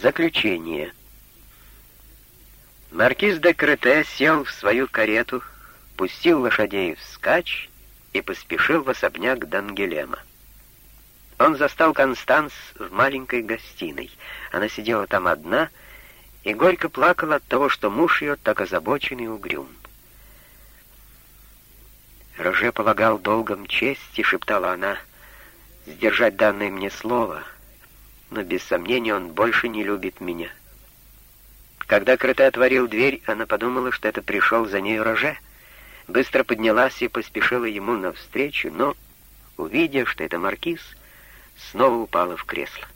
Заключение. Маркиз де Крете сел в свою карету, пустил лошадей вскачь и поспешил в особняк Дангелема. Он застал Констанс в маленькой гостиной. Она сидела там одна и горько плакала от того, что муж ее так озабочен и угрюм. Роже полагал долгом чести, шептала она, сдержать данное мне слово, но без сомнения он больше не любит меня. Когда Крыта отворил дверь, она подумала, что это пришел за ней Роже. Быстро поднялась и поспешила ему навстречу, но, увидев, что это маркиз, снова упала в кресло.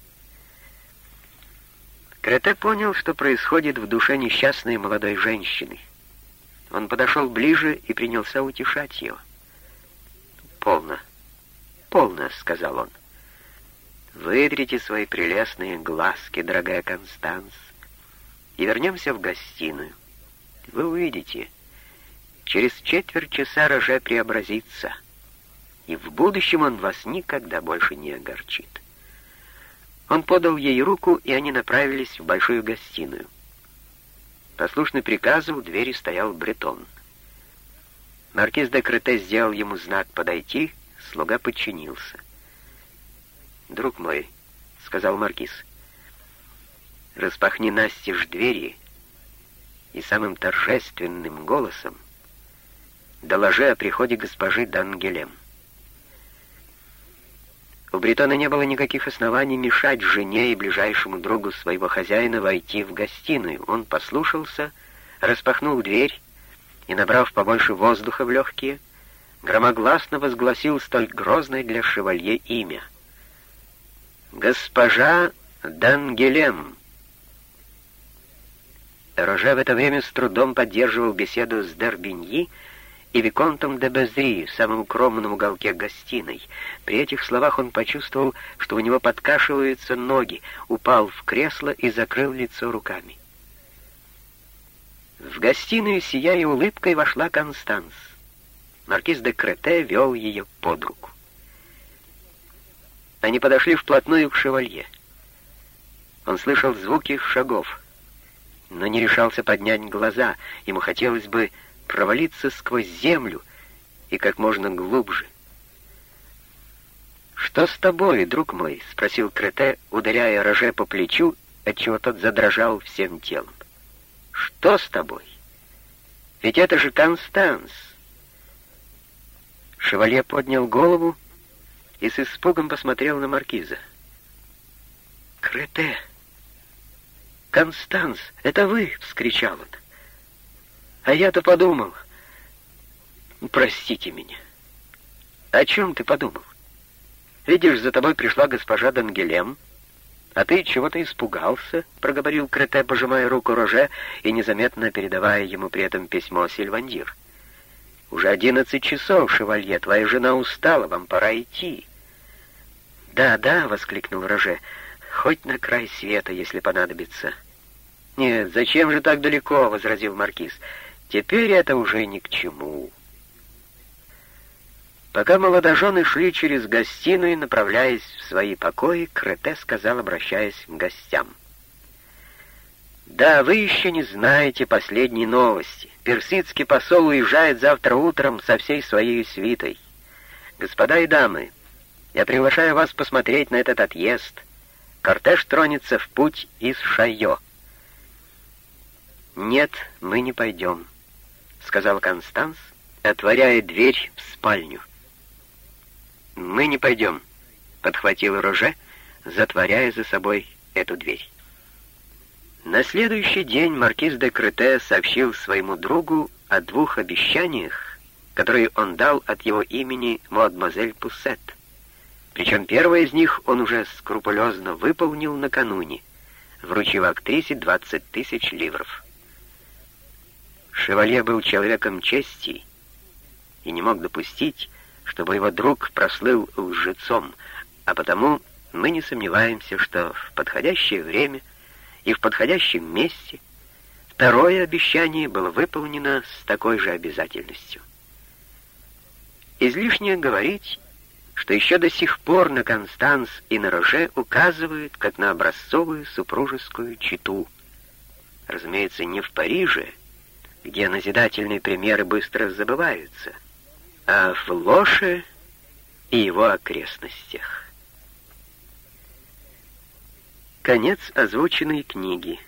Крете понял, что происходит в душе несчастной молодой женщины. Он подошел ближе и принялся утешать ее. «Полно, полно», — сказал он. «Вытрите свои прелестные глазки, дорогая Констанс, и вернемся в гостиную. Вы увидите, через четверть часа Роже преобразится, и в будущем он вас никогда больше не огорчит». Он подал ей руку, и они направились в большую гостиную. Послушный приказу у двери стоял бретон. Маркиз де Крете сделал ему знак «подойти», слуга подчинился. «Друг мой», — сказал Маркиз, — «распахни настежь двери и самым торжественным голосом доложи о приходе госпожи Дангелем». У Бретона не было никаких оснований мешать жене и ближайшему другу своего хозяина войти в гостиную. Он послушался, распахнул дверь и, набрав побольше воздуха в легкие, громогласно возгласил столь грозное для шевалье имя. «Госпожа Дангелем!» Роже в это время с трудом поддерживал беседу с Дербиньи и Виконтом де Безри в самом укромном уголке гостиной. При этих словах он почувствовал, что у него подкашиваются ноги, упал в кресло и закрыл лицо руками. В гостиную, сияя улыбкой, вошла Констанс. Маркиз де Крете вел ее под руку. Они подошли вплотную к шевалье. Он слышал звуки шагов, но не решался поднять глаза. Ему хотелось бы провалиться сквозь землю и как можно глубже. «Что с тобой, друг мой?» — спросил Крете, ударяя Роже по плечу, отчего тот задрожал всем телом. Что с тобой? Ведь это же Констанс. Шевалье поднял голову и с испугом посмотрел на маркиза. «Крете! Констанс, это вы!» — вскричал он. «А я-то подумал. Простите меня. О чем ты подумал? Видишь, за тобой пришла госпожа Дангелем, «А ты чего-то испугался?» — проговорил Крете, пожимая руку Роже и незаметно передавая ему при этом письмо Сильвандир. «Уже одиннадцать часов, шевалье, твоя жена устала, вам пора идти». «Да, да», — воскликнул Роже, — «хоть на край света, если понадобится». «Нет, зачем же так далеко?» — возразил Маркиз. «Теперь это уже ни к чему». Пока молодожены шли через гостиную, направляясь в свои покои, Крете сказал, обращаясь к гостям. «Да, вы еще не знаете последней новости. Персидский посол уезжает завтра утром со всей своей свитой. Господа и дамы, я приглашаю вас посмотреть на этот отъезд. Кортеж тронется в путь из Шайо». «Нет, мы не пойдем», — сказал Констанс, отворяя дверь в спальню. «Мы не пойдем», — подхватил Роже, затворяя за собой эту дверь. На следующий день маркиз де Крете сообщил своему другу о двух обещаниях, которые он дал от его имени мадемуазель Пуссет. Причем первое из них он уже скрупулезно выполнил накануне, вручив актрисе 20 тысяч ливров. Шевалье был человеком чести и не мог допустить, чтобы его друг прослыл лжецом, а потому мы не сомневаемся, что в подходящее время и в подходящем месте второе обещание было выполнено с такой же обязательностью. Излишне говорить, что еще до сих пор на Констанс и на Роже указывают как на образцовую супружескую читу. Разумеется, не в Париже, где назидательные примеры быстро забываются, а в Лоше и его окрестностях. Конец озвученной книги.